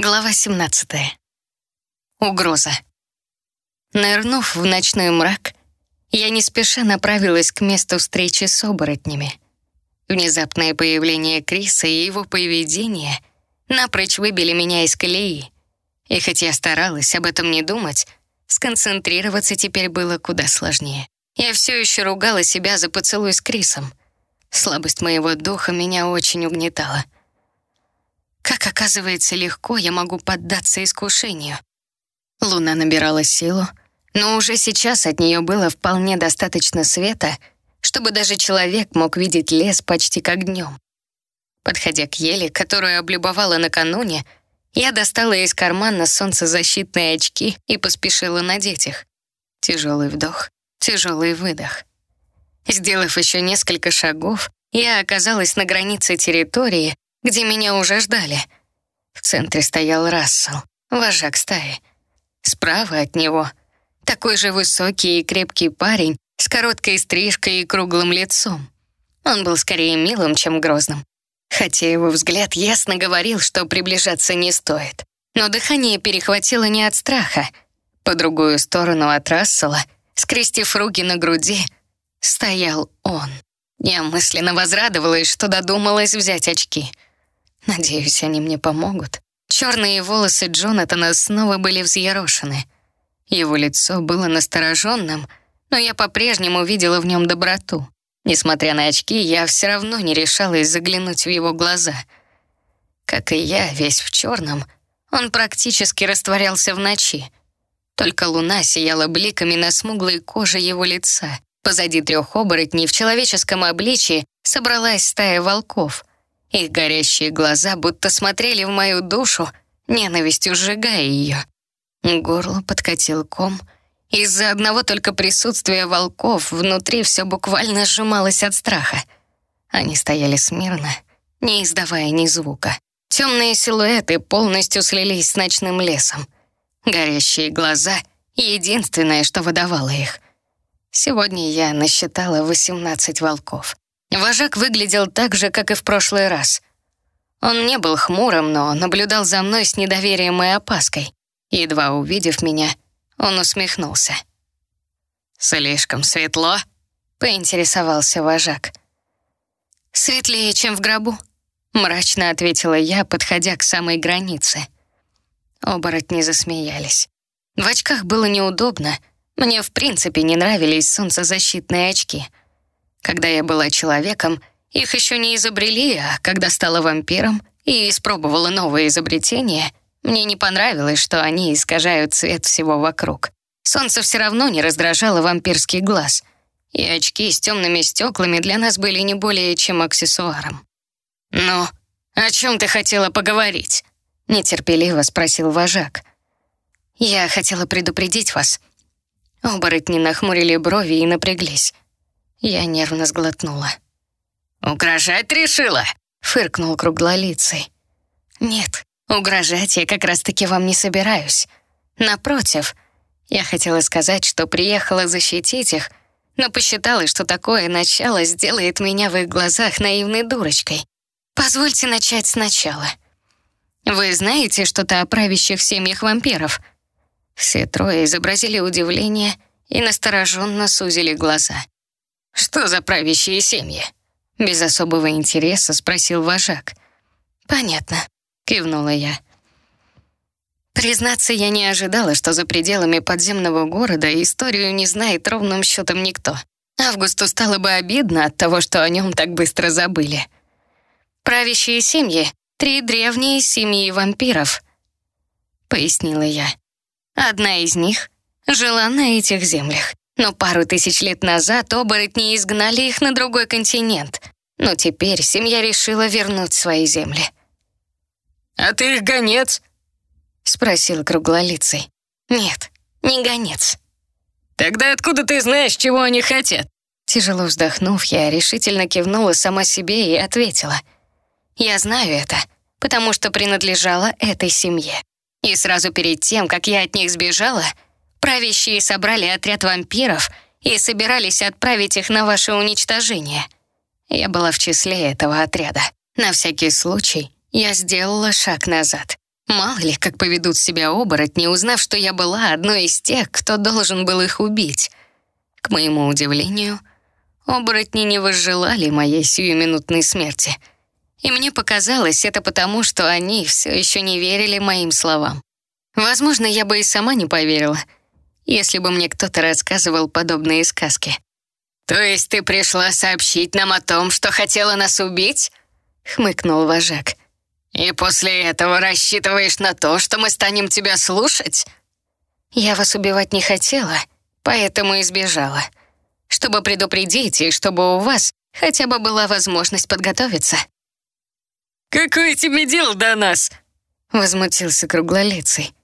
Глава 17. Угроза. Нырнув в ночной мрак, я не спеша направилась к месту встречи с оборотнями. Внезапное появление Криса и его поведение напрочь выбили меня из колеи. И хоть я старалась об этом не думать, сконцентрироваться теперь было куда сложнее. Я все еще ругала себя за поцелуй с Крисом. Слабость моего духа меня очень угнетала — как оказывается легко я могу поддаться искушению. Луна набирала силу, но уже сейчас от нее было вполне достаточно света, чтобы даже человек мог видеть лес почти как днем. Подходя к еле, которую облюбовала накануне, я достала из кармана солнцезащитные очки и поспешила надеть их. Тяжелый вдох, тяжелый выдох. Сделав еще несколько шагов, я оказалась на границе территории, где меня уже ждали. В центре стоял Рассел, вожак стаи. Справа от него такой же высокий и крепкий парень с короткой стрижкой и круглым лицом. Он был скорее милым, чем грозным. Хотя его взгляд ясно говорил, что приближаться не стоит. Но дыхание перехватило не от страха. По другую сторону от Рассела, скрестив руки на груди, стоял он. Я мысленно возрадовалась, что додумалась взять очки — Надеюсь, они мне помогут. Черные волосы Джонатана снова были взъерошены. Его лицо было настороженным, но я по-прежнему видела в нем доброту. Несмотря на очки, я все равно не решалась заглянуть в его глаза. Как и я, весь в черном, он практически растворялся в ночи. Только луна сияла бликами на смуглой коже его лица. Позади трех оборотней в человеческом обличии собралась стая волков. Их горящие глаза будто смотрели в мою душу, ненавистью сжигая ее. Горло подкатил ком. Из-за одного только присутствия волков внутри все буквально сжималось от страха. Они стояли смирно, не издавая ни звука. Темные силуэты полностью слились с ночным лесом. Горящие глаза — единственное, что выдавало их. Сегодня я насчитала 18 волков. Вожак выглядел так же, как и в прошлый раз. Он не был хмурым, но наблюдал за мной с недоверием и опаской. Едва увидев меня, он усмехнулся. «Слишком светло?» — поинтересовался вожак. «Светлее, чем в гробу», — мрачно ответила я, подходя к самой границе. Оборотни засмеялись. В очках было неудобно. Мне в принципе не нравились солнцезащитные очки — когда я была человеком, их еще не изобрели, а когда стала вампиром и испробовала новое изобретение, мне не понравилось, что они искажают цвет всего вокруг. Солнце все равно не раздражало вампирский глаз, и очки с темными стеклами для нас были не более чем аксессуаром. «Ну, о чем ты хотела поговорить?» — нетерпеливо спросил вожак. «Я хотела предупредить вас». Оборотни нахмурили брови и напряглись. Я нервно сглотнула. «Угрожать решила?» — фыркнул круглолицый. «Нет, угрожать я как раз-таки вам не собираюсь. Напротив, я хотела сказать, что приехала защитить их, но посчитала, что такое начало сделает меня в их глазах наивной дурочкой. Позвольте начать сначала. Вы знаете что-то о правящих семьях вампиров?» Все трое изобразили удивление и настороженно сузили глаза. «Что за правящие семьи?» Без особого интереса спросил вожак. «Понятно», — кивнула я. Признаться, я не ожидала, что за пределами подземного города историю не знает ровным счетом никто. Августу стало бы обидно от того, что о нем так быстро забыли. «Правящие семьи — три древние семьи вампиров», — пояснила я. «Одна из них жила на этих землях. Но пару тысяч лет назад оборотни изгнали их на другой континент. Но теперь семья решила вернуть свои земли. «А ты их гонец?» — спросил круглолицый. «Нет, не гонец». «Тогда откуда ты знаешь, чего они хотят?» Тяжело вздохнув, я решительно кивнула сама себе и ответила. «Я знаю это, потому что принадлежала этой семье. И сразу перед тем, как я от них сбежала, Правящие собрали отряд вампиров и собирались отправить их на ваше уничтожение. Я была в числе этого отряда. На всякий случай я сделала шаг назад. Мало ли, как поведут себя оборотни, узнав, что я была одной из тех, кто должен был их убить. К моему удивлению, оборотни не возжелали моей сиюминутной смерти. И мне показалось это потому, что они все еще не верили моим словам. Возможно, я бы и сама не поверила, если бы мне кто-то рассказывал подобные сказки. «То есть ты пришла сообщить нам о том, что хотела нас убить?» — хмыкнул вожак. «И после этого рассчитываешь на то, что мы станем тебя слушать?» «Я вас убивать не хотела, поэтому и сбежала. Чтобы предупредить и чтобы у вас хотя бы была возможность подготовиться». «Какое тебе дело до нас?» — возмутился круглолицый.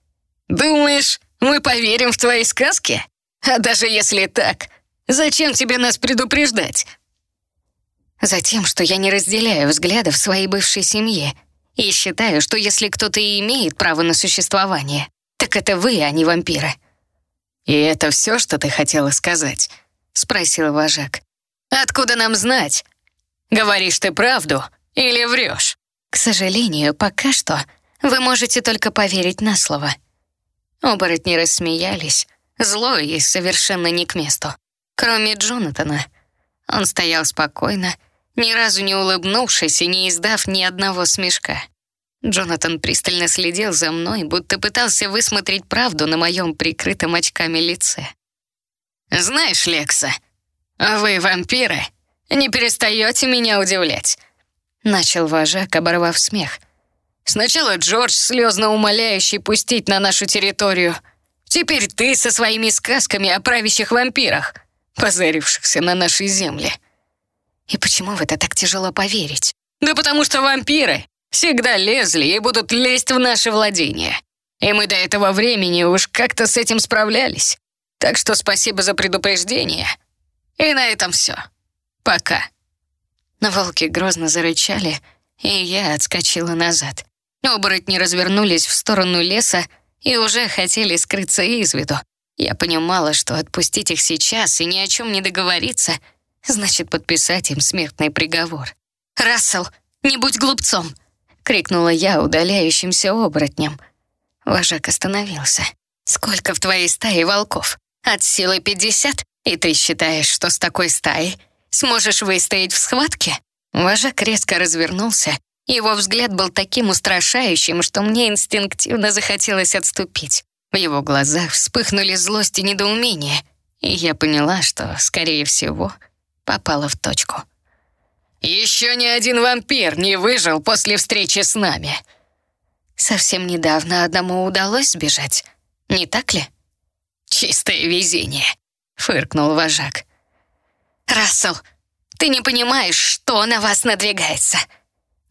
«Думаешь, мы поверим в твои сказки? А даже если так, зачем тебе нас предупреждать?» Затем, что я не разделяю взглядов своей бывшей семьи и считаю, что если кто-то и имеет право на существование, так это вы, а не вампиры. «И это все, что ты хотела сказать?» — спросил вожак. «Откуда нам знать? Говоришь ты правду или врешь?» «К сожалению, пока что вы можете только поверить на слово». Оборотни рассмеялись, зло и совершенно не к месту. Кроме Джонатана. Он стоял спокойно, ни разу не улыбнувшись и не издав ни одного смешка. Джонатан пристально следил за мной, будто пытался высмотреть правду на моем прикрытом очками лице. «Знаешь, Лекса, вы, вампиры, не перестаете меня удивлять», — начал вожак, оборвав смех. «Сначала Джордж, слезно умоляющий пустить на нашу территорию. Теперь ты со своими сказками о правящих вампирах, позарившихся на нашей земле. И почему в это так тяжело поверить? Да потому что вампиры всегда лезли и будут лезть в наше владение. И мы до этого времени уж как-то с этим справлялись. Так что спасибо за предупреждение. И на этом все. Пока. Волки грозно зарычали, и я отскочила назад. Оборотни развернулись в сторону леса и уже хотели скрыться из виду. Я понимала, что отпустить их сейчас и ни о чем не договориться — значит подписать им смертный приговор. «Рассел, не будь глупцом!» — крикнула я удаляющимся оборотням. Вожак остановился. «Сколько в твоей стае волков? От силы пятьдесят? И ты считаешь, что с такой стаей сможешь выстоять в схватке?» Вожак резко развернулся. Его взгляд был таким устрашающим, что мне инстинктивно захотелось отступить. В его глазах вспыхнули злость и недоумение, и я поняла, что, скорее всего, попала в точку. «Еще ни один вампир не выжил после встречи с нами». Совсем недавно одному удалось сбежать, не так ли? «Чистое везение», — фыркнул вожак. «Рассел, ты не понимаешь, что на вас надвигается».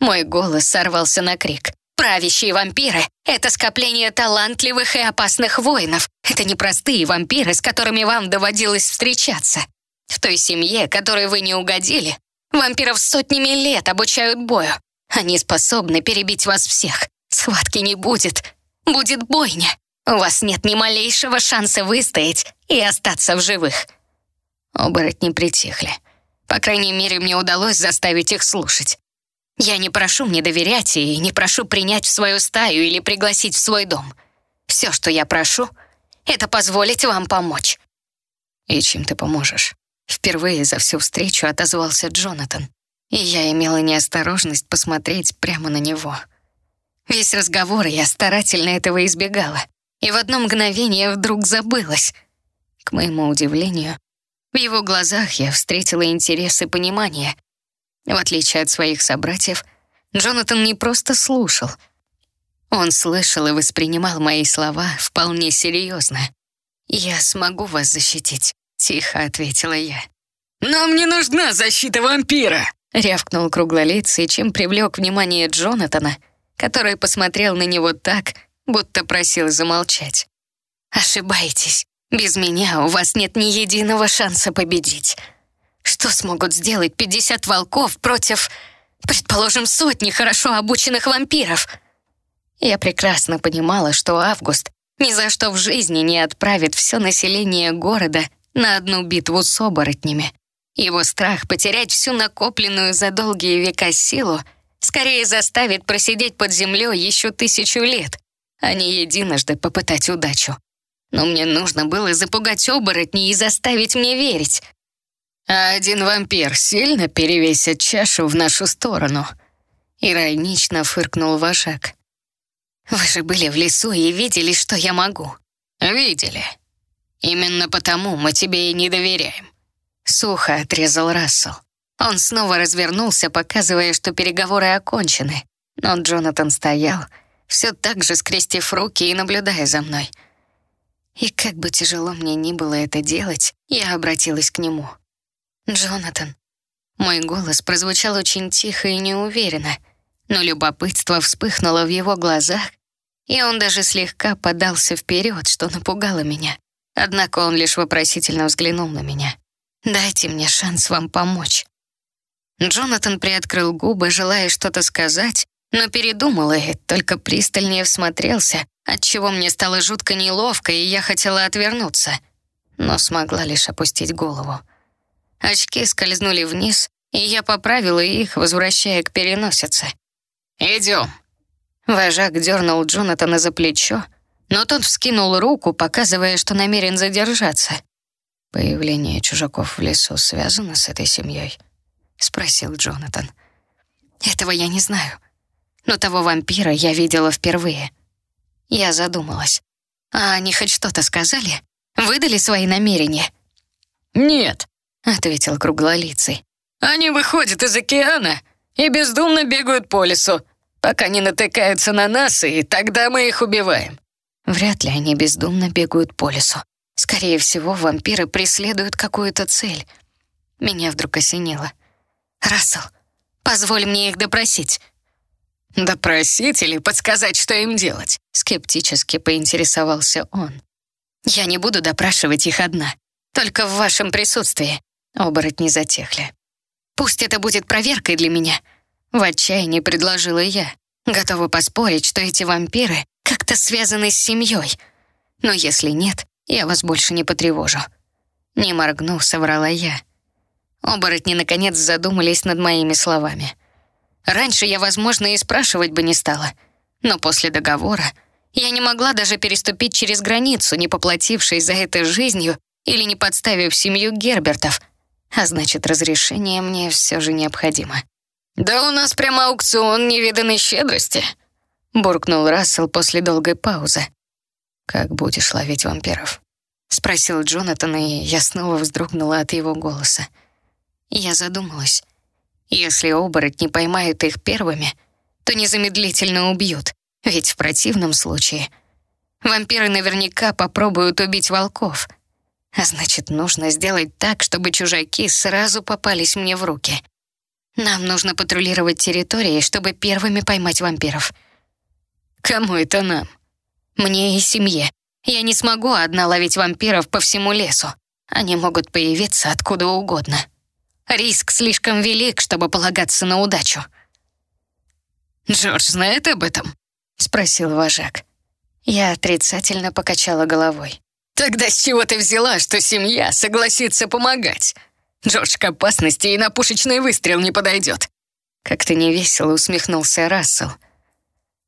Мой голос сорвался на крик. Правящие вампиры — это скопление талантливых и опасных воинов. Это не простые вампиры, с которыми вам доводилось встречаться. В той семье, которой вы не угодили, вампиров сотнями лет обучают бою. Они способны перебить вас всех. Схватки не будет. Будет бойня. У вас нет ни малейшего шанса выстоять и остаться в живых». Оборотни притихли. По крайней мере, мне удалось заставить их слушать. Я не прошу мне доверять и не прошу принять в свою стаю или пригласить в свой дом. Все, что я прошу, это позволить вам помочь. И чем ты поможешь? Впервые за всю встречу отозвался Джонатан, и я имела неосторожность посмотреть прямо на него. Весь разговор я старательно этого избегала, и в одно мгновение вдруг забылась. К моему удивлению, в его глазах я встретила интерес и понимание. В отличие от своих собратьев, Джонатан не просто слушал. Он слышал и воспринимал мои слова вполне серьезно. «Я смогу вас защитить», Тихо ответила я. «Нам не нужна защита вампира!» Рявкнул круглолицый, чем привлек внимание Джонатана, который посмотрел на него так, будто просил замолчать. «Ошибаетесь. Без меня у вас нет ни единого шанса победить. Что смогут сделать 50 волков против, предположим, сотни хорошо обученных вампиров?» Я прекрасно понимала, что Август ни за что в жизни не отправит все население города на одну битву с оборотнями. Его страх потерять всю накопленную за долгие века силу скорее заставит просидеть под землей еще тысячу лет, а не единожды попытать удачу. Но мне нужно было запугать оборотней и заставить мне верить. А один вампир сильно перевесит чашу в нашу сторону. Иронично фыркнул вожак. Вы же были в лесу и видели, что я могу. Видели. Именно потому мы тебе и не доверяем. Сухо отрезал Рассел. Он снова развернулся, показывая, что переговоры окончены. Но Джонатан стоял, все так же скрестив руки и наблюдая за мной. И как бы тяжело мне ни было это делать, я обратилась к нему. «Джонатан». Мой голос прозвучал очень тихо и неуверенно, но любопытство вспыхнуло в его глазах, и он даже слегка подался вперед, что напугало меня. Однако он лишь вопросительно взглянул на меня. «Дайте мне шанс вам помочь». Джонатан приоткрыл губы, желая что-то сказать, но передумал и только пристальнее всмотрелся, отчего мне стало жутко неловко, и я хотела отвернуться, но смогла лишь опустить голову. Очки скользнули вниз, и я поправила их, возвращая к переносице. «Идем». Вожак дернул Джонатана за плечо, но тот вскинул руку, показывая, что намерен задержаться. «Появление чужаков в лесу связано с этой семьей?» — спросил Джонатан. «Этого я не знаю но того вампира я видела впервые. Я задумалась. А они хоть что-то сказали? Выдали свои намерения? «Нет», — ответил круглолицый. «Они выходят из океана и бездумно бегают по лесу, пока не натыкаются на нас, и тогда мы их убиваем». Вряд ли они бездумно бегают по лесу. Скорее всего, вампиры преследуют какую-то цель. Меня вдруг осенило. «Рассел, позволь мне их допросить». «Допросить или подсказать, что им делать?» Скептически поинтересовался он. «Я не буду допрашивать их одна. Только в вашем присутствии». Оборотни затихли. «Пусть это будет проверкой для меня», — в отчаянии предложила я. Готова поспорить, что эти вампиры как-то связаны с семьей. Но если нет, я вас больше не потревожу. Не моргнув, соврала я. Оборотни наконец задумались над моими словами. Раньше я, возможно, и спрашивать бы не стала. Но после договора я не могла даже переступить через границу, не поплатившись за это жизнью или не подставив семью Гербертов. А значит, разрешение мне все же необходимо. «Да у нас прямо аукцион невиданной щедрости», — буркнул Рассел после долгой паузы. «Как будешь ловить вампиров?» — спросил Джонатан, и я снова вздрогнула от его голоса. Я задумалась. Если оборотни поймают их первыми, то незамедлительно убьют, ведь в противном случае вампиры наверняка попробуют убить волков. А значит, нужно сделать так, чтобы чужаки сразу попались мне в руки. Нам нужно патрулировать территории, чтобы первыми поймать вампиров. Кому это нам? Мне и семье. Я не смогу одна ловить вампиров по всему лесу. Они могут появиться откуда угодно. Риск слишком велик, чтобы полагаться на удачу. «Джордж знает об этом?» — спросил вожак. Я отрицательно покачала головой. «Тогда с чего ты взяла, что семья согласится помогать? Джордж к опасности и на пушечный выстрел не подойдет». Как-то невесело усмехнулся Рассел.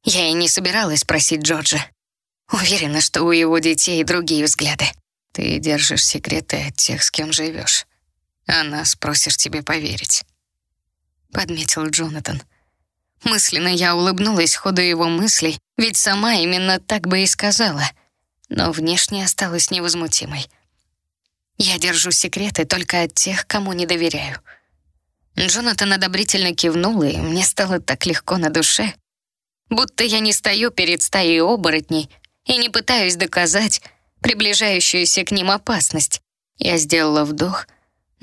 Я и не собиралась просить Джорджа. Уверена, что у его детей другие взгляды. Ты держишь секреты от тех, с кем живешь а нас просишь тебе поверить», — подметил Джонатан. Мысленно я улыбнулась ходу его мыслей, ведь сама именно так бы и сказала, но внешне осталась невозмутимой. Я держу секреты только от тех, кому не доверяю. Джонатан одобрительно кивнул, и мне стало так легко на душе, будто я не стою перед стаей оборотней и не пытаюсь доказать приближающуюся к ним опасность. Я сделала вдох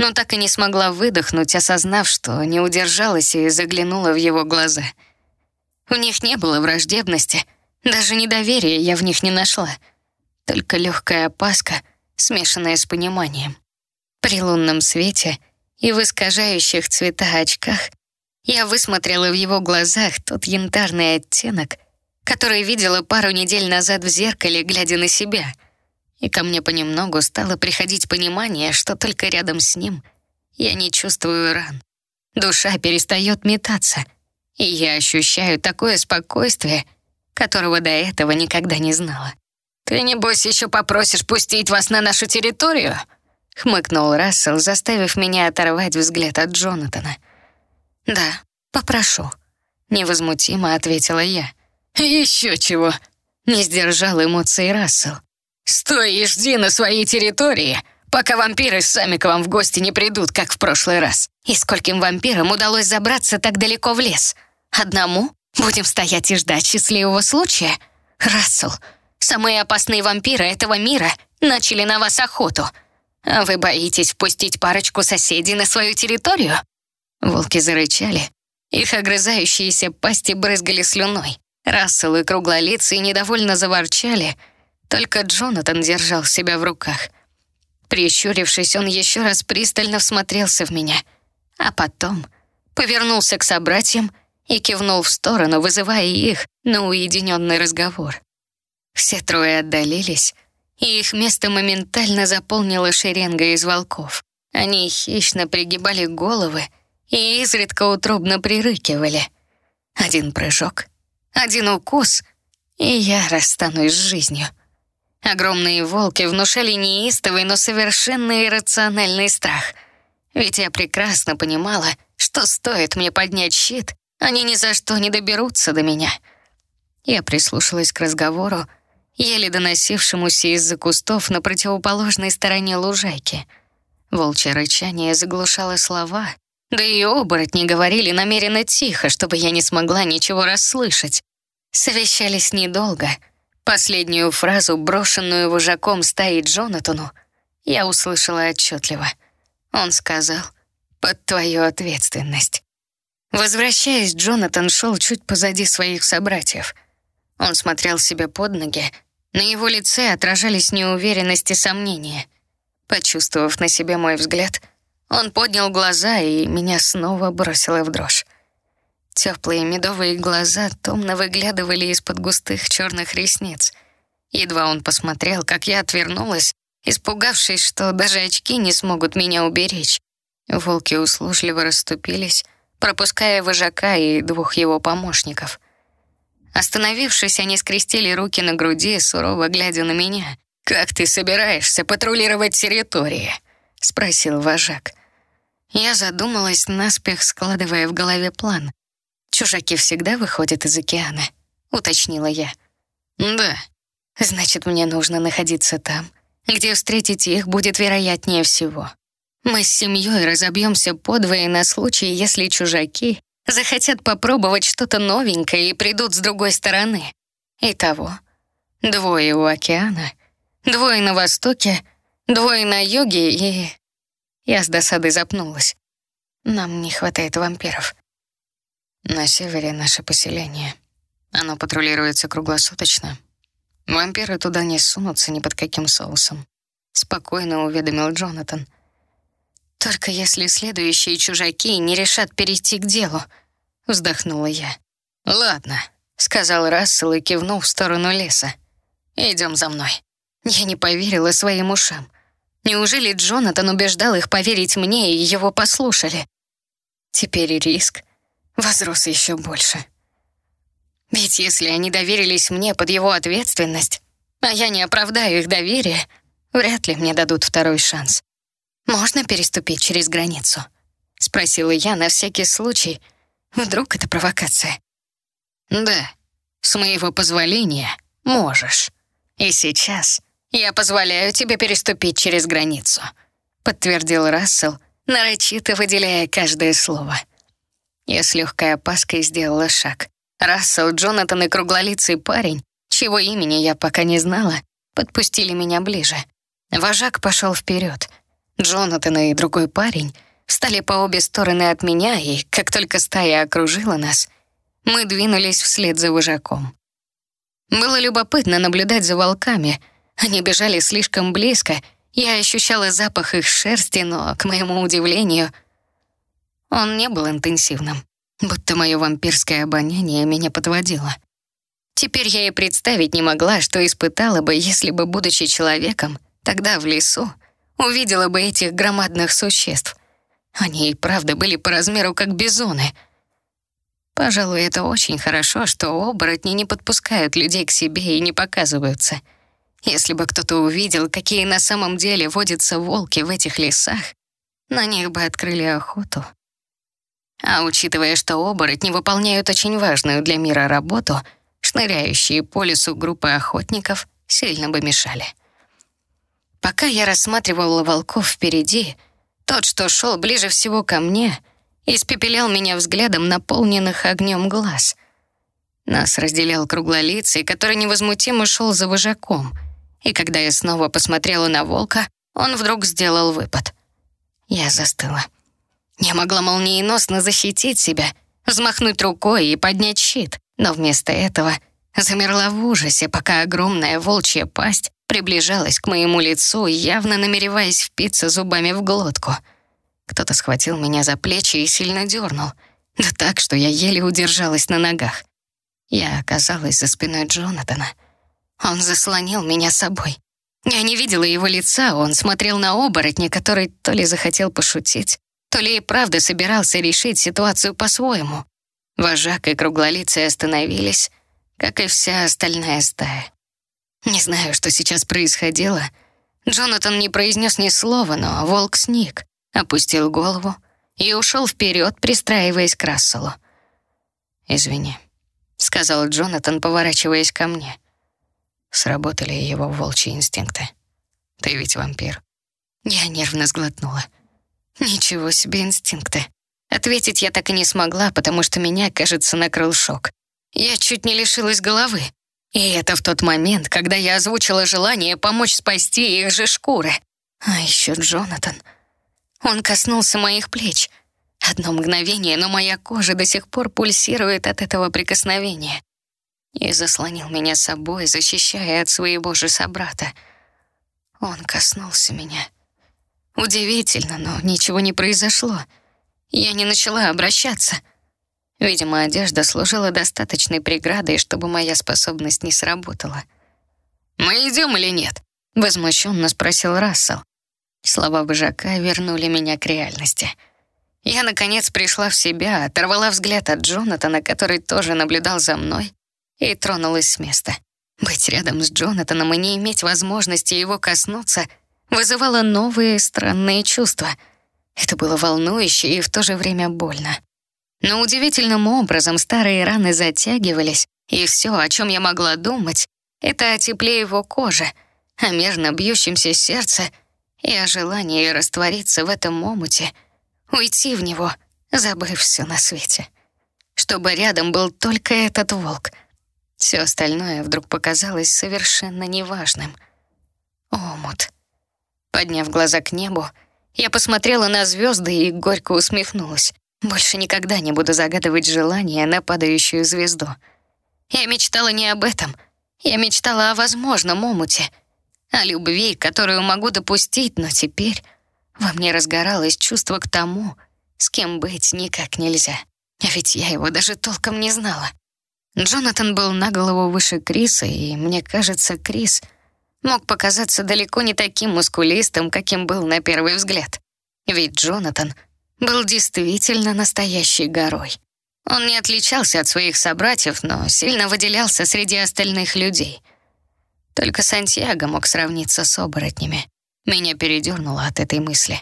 но так и не смогла выдохнуть, осознав, что не удержалась и заглянула в его глаза. В них не было враждебности, даже недоверия я в них не нашла, только легкая опаска, смешанная с пониманием. При лунном свете и в искажающих цвета очках я высмотрела в его глазах тот янтарный оттенок, который видела пару недель назад в зеркале, глядя на себя — и ко мне понемногу стало приходить понимание, что только рядом с ним я не чувствую ран. Душа перестает метаться, и я ощущаю такое спокойствие, которого до этого никогда не знала. «Ты, небось, еще попросишь пустить вас на нашу территорию?» — хмыкнул Рассел, заставив меня оторвать взгляд от Джонатана. «Да, попрошу», — невозмутимо ответила я. «Еще чего!» — не сдержал эмоций Рассел. «Стой и жди на своей территории, пока вампиры сами к вам в гости не придут, как в прошлый раз». И скольким вампирам удалось забраться так далеко в лес? Одному? Будем стоять и ждать счастливого случая? Рассел, самые опасные вампиры этого мира начали на вас охоту. А вы боитесь впустить парочку соседей на свою территорию? Волки зарычали. Их огрызающиеся пасти брызгали слюной. Рассел и круглолицые недовольно заворчали. Только Джонатан держал себя в руках. Прищурившись, он еще раз пристально всмотрелся в меня, а потом повернулся к собратьям и кивнул в сторону, вызывая их на уединенный разговор. Все трое отдалились, и их место моментально заполнила шеренга из волков. Они хищно пригибали головы и изредка утробно прирыкивали. Один прыжок, один укус, и я расстанусь с жизнью. Огромные волки внушали неистовый, но совершенно иррациональный страх. Ведь я прекрасно понимала, что стоит мне поднять щит, они ни за что не доберутся до меня. Я прислушалась к разговору, еле доносившемуся из-за кустов на противоположной стороне лужайки. Волчье рычание заглушало слова, да и оборотни говорили намеренно тихо, чтобы я не смогла ничего расслышать. Совещались недолго. Последнюю фразу, брошенную вожаком стаи Джонатану, я услышала отчетливо. Он сказал «под твою ответственность». Возвращаясь, Джонатан шел чуть позади своих собратьев. Он смотрел себе под ноги, на его лице отражались неуверенность и сомнения. Почувствовав на себе мой взгляд, он поднял глаза, и меня снова бросило в дрожь. Теплые медовые глаза томно выглядывали из-под густых черных ресниц. Едва он посмотрел, как я отвернулась, испугавшись, что даже очки не смогут меня уберечь. Волки услужливо расступились, пропуская вожака и двух его помощников. Остановившись, они скрестили руки на груди, сурово глядя на меня. «Как ты собираешься патрулировать территории?» — спросил вожак. Я задумалась, наспех складывая в голове план. «Чужаки всегда выходят из океана», — уточнила я. «Да». «Значит, мне нужно находиться там, где встретить их будет вероятнее всего. Мы с семьей разобьемся подвое на случай, если чужаки захотят попробовать что-то новенькое и придут с другой стороны. Итого, двое у океана, двое на востоке, двое на юге и... Я с досадой запнулась. Нам не хватает вампиров. На севере наше поселение. Оно патрулируется круглосуточно. Вампиры туда не сунутся ни под каким соусом. Спокойно уведомил Джонатан. Только если следующие чужаки не решат перейти к делу, вздохнула я. Ладно, сказал Рассел и кивнул в сторону леса. Идем за мной. Я не поверила своим ушам. Неужели Джонатан убеждал их поверить мне и его послушали? Теперь риск возрос еще больше. Ведь если они доверились мне под его ответственность, а я не оправдаю их доверие, вряд ли мне дадут второй шанс. «Можно переступить через границу?» — спросила я на всякий случай. Вдруг это провокация? «Да, с моего позволения можешь. И сейчас я позволяю тебе переступить через границу», — подтвердил Рассел, нарочито выделяя каждое слово. Я с легкой опаской сделала шаг. Рассел, Джонатан и круглолицый парень, чего имени я пока не знала, подпустили меня ближе. Вожак пошел вперед — Джонатан и другой парень встали по обе стороны от меня, и как только стая окружила нас, мы двинулись вслед за вожаком. Было любопытно наблюдать за волками. Они бежали слишком близко, я ощущала запах их шерсти, но, к моему удивлению, он не был интенсивным, будто мое вампирское обоняние меня подводило. Теперь я и представить не могла, что испытала бы, если бы, будучи человеком, тогда в лесу, увидела бы этих громадных существ. Они и правда были по размеру как бизоны. Пожалуй, это очень хорошо, что оборотни не подпускают людей к себе и не показываются. Если бы кто-то увидел, какие на самом деле водятся волки в этих лесах, на них бы открыли охоту. А учитывая, что оборотни выполняют очень важную для мира работу, шныряющие по лесу группы охотников сильно бы мешали. Пока я рассматривала волков впереди, тот, что шел ближе всего ко мне, испепелял меня взглядом наполненных огнем глаз. Нас разделял круглолицый, который невозмутимо шел за вожаком, и когда я снова посмотрела на волка, он вдруг сделал выпад. Я застыла. Я могла молниеносно защитить себя, взмахнуть рукой и поднять щит, но вместо этого замерла в ужасе, пока огромная волчья пасть приближалась к моему лицу, явно намереваясь впиться зубами в глотку. Кто-то схватил меня за плечи и сильно дернул, да так, что я еле удержалась на ногах. Я оказалась за спиной Джонатана. Он заслонил меня собой. Я не видела его лица, он смотрел на оборотня, который то ли захотел пошутить, то ли и правда собирался решить ситуацию по-своему. Вожак и круглолицый остановились, как и вся остальная стая. Не знаю, что сейчас происходило. Джонатан не произнес ни слова, но волк сник, опустил голову и ушел вперед, пристраиваясь к Расселу. «Извини», — сказал Джонатан, поворачиваясь ко мне. Сработали его волчьи инстинкты. Ты ведь вампир. Я нервно сглотнула. Ничего себе инстинкты. Ответить я так и не смогла, потому что меня, кажется, накрыл шок. Я чуть не лишилась головы. И это в тот момент, когда я озвучила желание помочь спасти их же шкуры. А еще Джонатан. Он коснулся моих плеч. Одно мгновение, но моя кожа до сих пор пульсирует от этого прикосновения. И заслонил меня собой, защищая от своего же собрата. Он коснулся меня. Удивительно, но ничего не произошло. Я не начала обращаться — Видимо, одежда служила достаточной преградой, чтобы моя способность не сработала. «Мы идем или нет?» — возмущенно спросил Рассел. Слова вожака вернули меня к реальности. Я, наконец, пришла в себя, оторвала взгляд от Джонатана, который тоже наблюдал за мной, и тронулась с места. Быть рядом с Джонатаном и не иметь возможности его коснуться вызывало новые странные чувства. Это было волнующе и в то же время больно. Но удивительным образом старые раны затягивались, и все, о чем я могла думать, это о тепле его кожи, о мерно бьющемся сердце и о желании раствориться в этом омуте, уйти в него, забыв все на свете. Чтобы рядом был только этот волк. Все остальное вдруг показалось совершенно неважным. Омут. Подняв глаза к небу, я посмотрела на звезды и горько усмехнулась. Больше никогда не буду загадывать желание на падающую звезду. Я мечтала не об этом. Я мечтала о возможном омуте. О любви, которую могу допустить, но теперь во мне разгоралось чувство к тому, с кем быть никак нельзя. А ведь я его даже толком не знала. Джонатан был на голову выше Криса, и мне кажется, Крис мог показаться далеко не таким мускулистым, каким был на первый взгляд. Ведь Джонатан — был действительно настоящей горой. Он не отличался от своих собратьев, но сильно выделялся среди остальных людей. Только Сантьяго мог сравниться с оборотнями. Меня передернуло от этой мысли.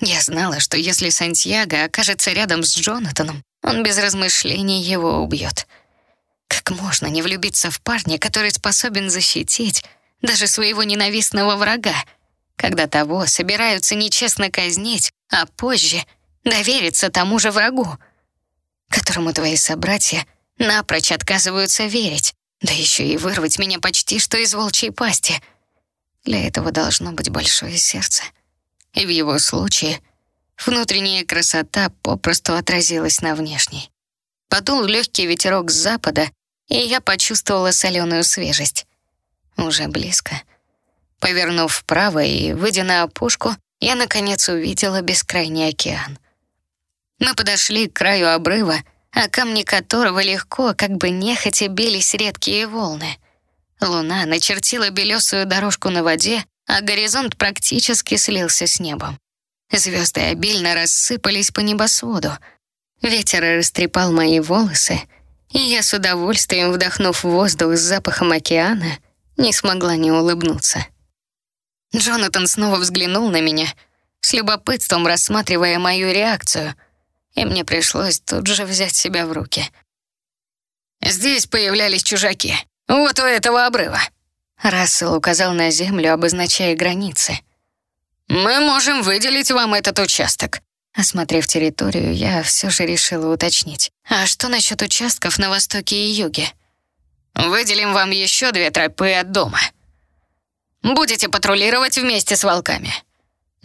Я знала, что если Сантьяго окажется рядом с Джонатаном, он без размышлений его убьет. Как можно не влюбиться в парня, который способен защитить даже своего ненавистного врага, когда того собираются нечестно казнить, а позже — довериться тому же врагу, которому твои собратья напрочь отказываются верить, да еще и вырвать меня почти что из волчьей пасти. Для этого должно быть большое сердце. И в его случае внутренняя красота попросту отразилась на внешней. Подул легкий ветерок с запада, и я почувствовала соленую свежесть. Уже близко. Повернув вправо и выйдя на опушку, я, наконец, увидела бескрайний океан — мы подошли к краю обрыва, о камни которого легко, как бы нехотя, бились редкие волны. Луна начертила белесую дорожку на воде, а горизонт практически слился с небом. Звезды обильно рассыпались по небосводу. Ветер растрепал мои волосы, и я с удовольствием, вдохнув воздух с запахом океана, не смогла не улыбнуться. Джонатан снова взглянул на меня, с любопытством рассматривая мою реакцию, и мне пришлось тут же взять себя в руки. «Здесь появлялись чужаки. Вот у этого обрыва». Рассел указал на землю, обозначая границы. «Мы можем выделить вам этот участок». Осмотрев территорию, я все же решила уточнить. А что насчет участков на востоке и юге? Выделим вам еще две тропы от дома. Будете патрулировать вместе с волками.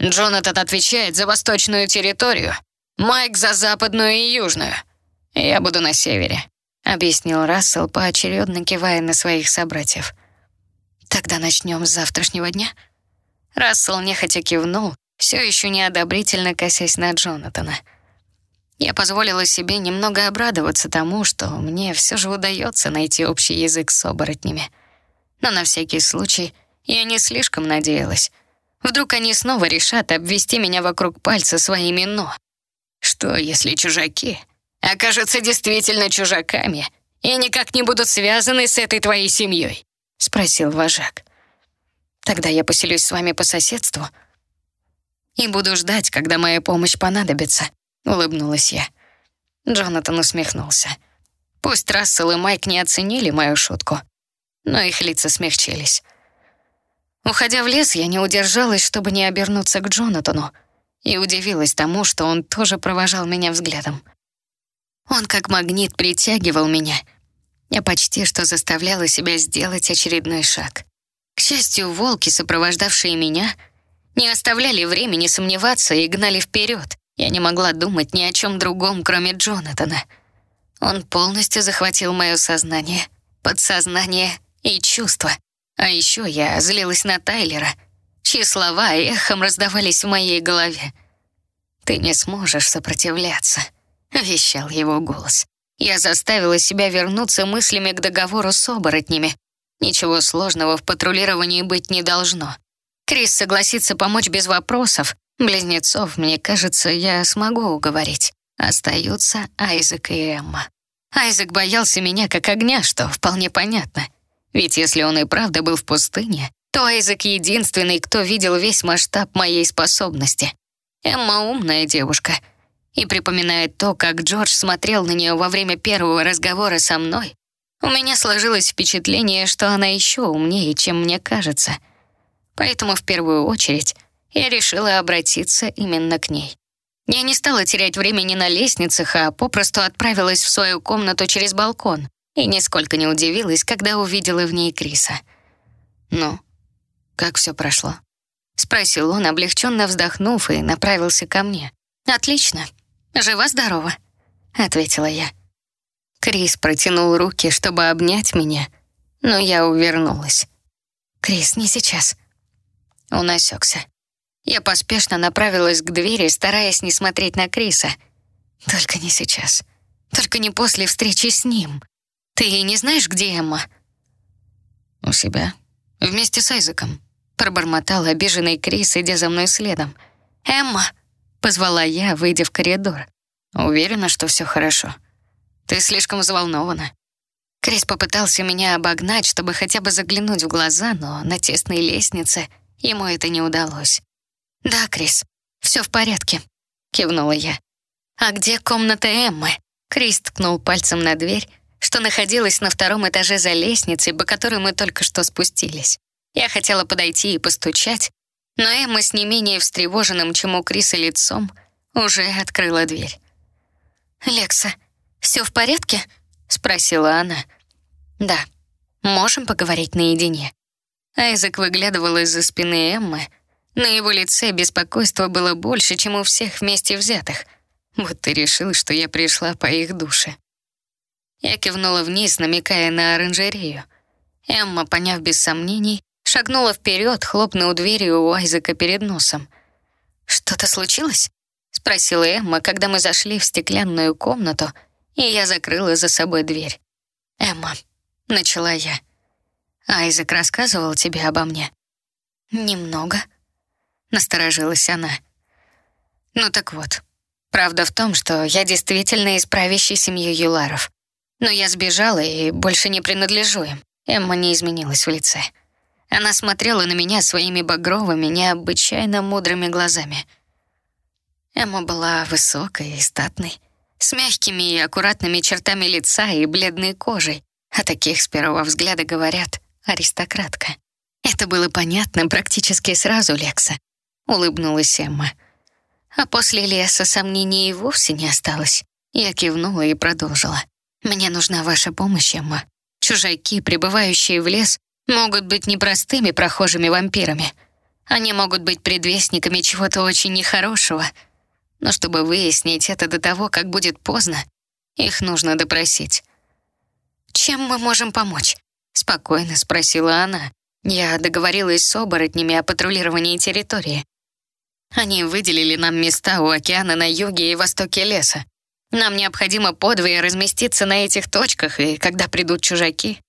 Джонатан отвечает за восточную территорию, Майк за западную и южную. Я буду на севере», — объяснил Рассел, поочередно кивая на своих собратьев. «Тогда начнем с завтрашнего дня?» Рассел нехотя кивнул, все еще неодобрительно косясь на Джонатана. Я позволила себе немного обрадоваться тому, что мне все же удается найти общий язык с оборотнями. Но на всякий случай я не слишком надеялась. Вдруг они снова решат обвести меня вокруг пальца своими «но». Что, если чужаки окажутся действительно чужаками и никак не будут связаны с этой твоей семьей? Спросил вожак. Тогда я поселюсь с вами по соседству и буду ждать, когда моя помощь понадобится», — улыбнулась я. Джонатан усмехнулся. Пусть Рассел и Майк не оценили мою шутку, но их лица смягчились. Уходя в лес, я не удержалась, чтобы не обернуться к Джонатану, и удивилась тому, что он тоже провожал меня взглядом. Он как магнит притягивал меня. Я почти что заставляла себя сделать очередной шаг. К счастью, волки, сопровождавшие меня, не оставляли времени сомневаться и гнали вперед. Я не могла думать ни о чем другом, кроме Джонатана. Он полностью захватил мое сознание, подсознание и чувства. А еще я злилась на Тайлера, чьи слова эхом раздавались в моей голове. «Ты не сможешь сопротивляться», — вещал его голос. Я заставила себя вернуться мыслями к договору с оборотнями, Ничего сложного в патрулировании быть не должно. Крис согласится помочь без вопросов. Близнецов, мне кажется, я смогу уговорить. Остаются Айзек и Эмма. Айзек боялся меня как огня, что вполне понятно. Ведь если он и правда был в пустыне, то Айзек единственный, кто видел весь масштаб моей способности. Эмма умная девушка и припоминает то, как Джордж смотрел на нее во время первого разговора со мной, у меня сложилось впечатление, что она еще умнее, чем мне кажется. Поэтому в первую очередь я решила обратиться именно к ней. Я не стала терять времени на лестницах, а попросту отправилась в свою комнату через балкон и нисколько не удивилась, когда увидела в ней Криса. «Ну, как все прошло?» — спросил он, облегченно вздохнув, и направился ко мне. «Отлично. Жива-здорова», — ответила я. Крис протянул руки, чтобы обнять меня, но я увернулась. «Крис, не сейчас». Он осекся. Я поспешно направилась к двери, стараясь не смотреть на Криса. «Только не сейчас. Только не после встречи с ним. Ты не знаешь, где Эмма?» «У себя. Вместе с Айзеком», — пробормотал обиженный Крис, идя за мной следом. «Эмма!» — позвала я, выйдя в коридор. «Уверена, что все хорошо». Ты слишком взволнована». Крис попытался меня обогнать, чтобы хотя бы заглянуть в глаза, но на тесной лестнице ему это не удалось. «Да, Крис, все в порядке», — кивнула я. «А где комната Эммы?» Крис ткнул пальцем на дверь, что находилась на втором этаже за лестницей, по которой мы только что спустились. Я хотела подойти и постучать, но Эмма с не менее встревоженным, чем у Криса лицом, уже открыла дверь. «Лекса, все в порядке?» — спросила она. «Да, можем поговорить наедине». Айзек выглядывал из-за спины Эммы. На его лице беспокойство было больше, чем у всех вместе взятых. Вот ты решил, что я пришла по их душе. Я кивнула вниз, намекая на оранжерею. Эмма, поняв без сомнений, шагнула вперед, хлопнув дверью у Айзека перед носом. «Что-то случилось?» — спросила Эмма, когда мы зашли в стеклянную комнату — и я закрыла за собой дверь. «Эмма», — начала я, — «Айзек рассказывал тебе обо мне?» «Немного», — насторожилась она. «Ну так вот, Правда в том, что я действительно из правящей семьи Юларов. Но я сбежала и больше не принадлежу им. Эмма не изменилась в лице. Она смотрела на меня своими багровыми, необычайно мудрыми глазами. Эмма была высокой и статной, с мягкими и аккуратными чертами лица и бледной кожей. О таких с первого взгляда говорят аристократка. Это было понятно практически сразу, Лекса. Улыбнулась Эмма. А после леса сомнений и вовсе не осталось. Я кивнула и продолжила. «Мне нужна ваша помощь, Эмма. Чужаки, прибывающие в лес, могут быть непростыми прохожими вампирами. Они могут быть предвестниками чего-то очень нехорошего. Но чтобы выяснить это до того, как будет поздно, их нужно допросить. «Чем мы можем помочь?» — спокойно спросила она. Я договорилась с оборотнями о патрулировании территории. Они выделили нам места у океана на юге и востоке леса. Нам необходимо подвое разместиться на этих точках, и когда придут чужаки,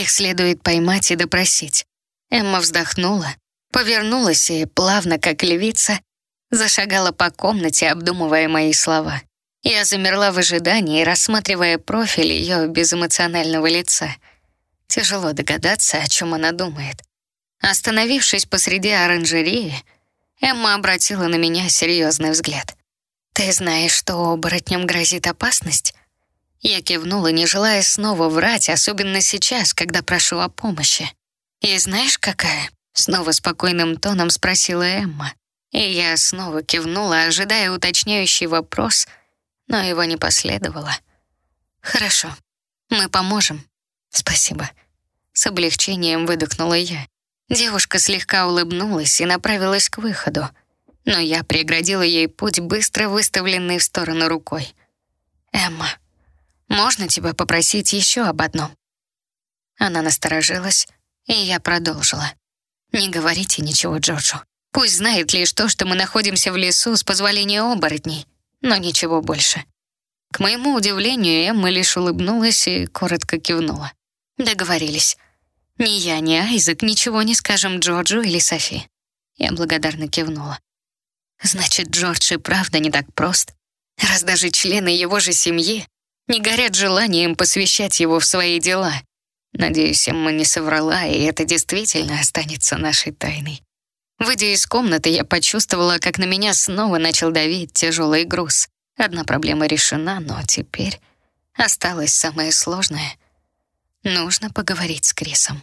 их следует поймать и допросить. Эмма вздохнула, повернулась и, плавно как львица, зашагала по комнате, обдумывая мои слова. Я замерла в ожидании, рассматривая профиль ее безэмоционального лица. Тяжело догадаться, о чем она думает. Остановившись посреди оранжереи, Эмма обратила на меня серьезный взгляд. «Ты знаешь, что оборотням грозит опасность?» Я кивнула, не желая снова врать, особенно сейчас, когда прошу о помощи. «И знаешь, какая?» — снова спокойным тоном спросила Эмма. И я снова кивнула, ожидая уточняющий вопрос, но его не последовало. «Хорошо, мы поможем. Спасибо». С облегчением выдохнула я. Девушка слегка улыбнулась и направилась к выходу, но я преградила ей путь, быстро выставленный в сторону рукой. «Эмма, можно тебя попросить еще об одном?» Она насторожилась, и я продолжила. «Не говорите ничего Джорджу. Пусть знает лишь то, что мы находимся в лесу с позволения оборотней, но ничего больше». К моему удивлению, Эмма лишь улыбнулась и коротко кивнула. «Договорились. Ни я, ни Айзек ничего не скажем Джорджу или Софи. Я благодарно кивнула. Значит, Джордж и правда не так прост, раз даже члены его же семьи не горят желанием посвящать его в свои дела. Надеюсь, Эмма не соврала, и это действительно останется нашей тайной. Выйдя из комнаты, я почувствовала, как на меня снова начал давить тяжелый груз. Одна проблема решена, но теперь осталось самое сложное — Нужно поговорить с Крисом.